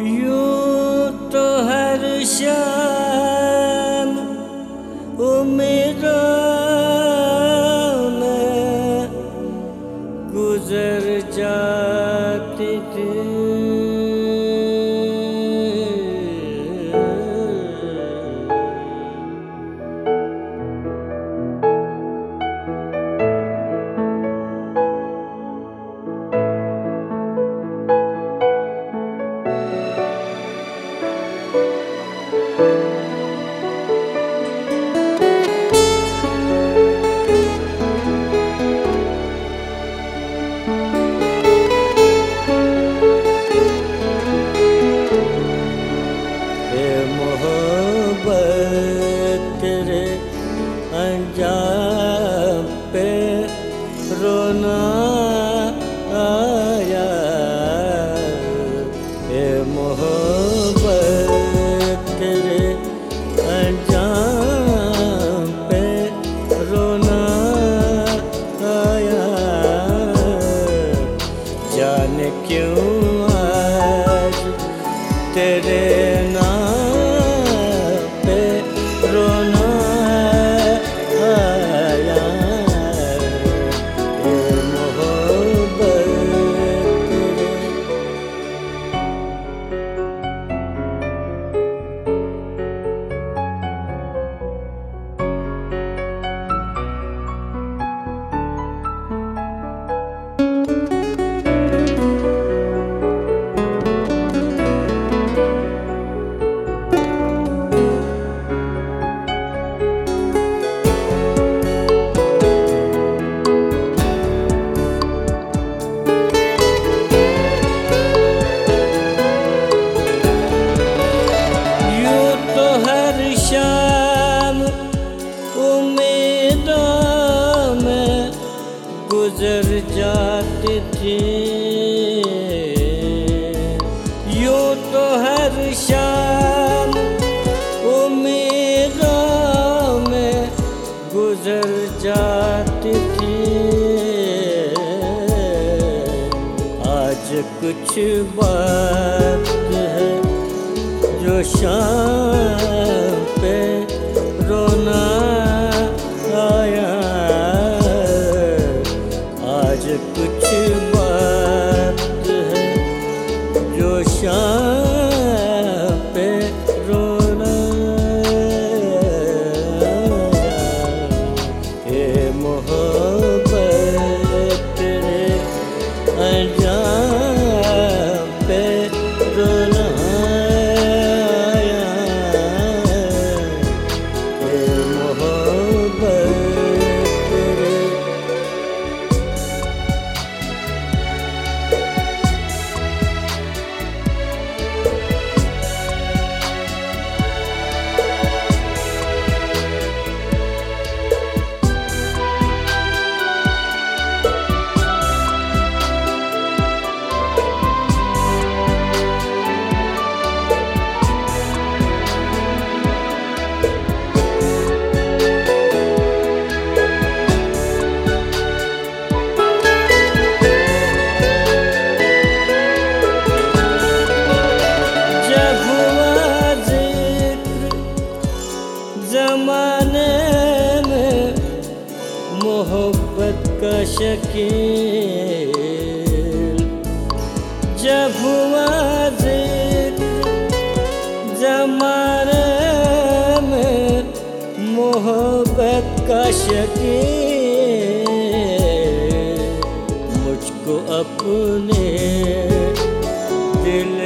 यूं तो हर शाम उम्मीदों मोहब्बत तेरे तेरे गुजर जाती थी। यूँ तो हर शाम उम्मीदों में गुजर जाती थी। आज कुछ बात है जो शाम 人。शकील। जब हुआ जमाने मोहब्बत का शकील। मुझको अपने दिल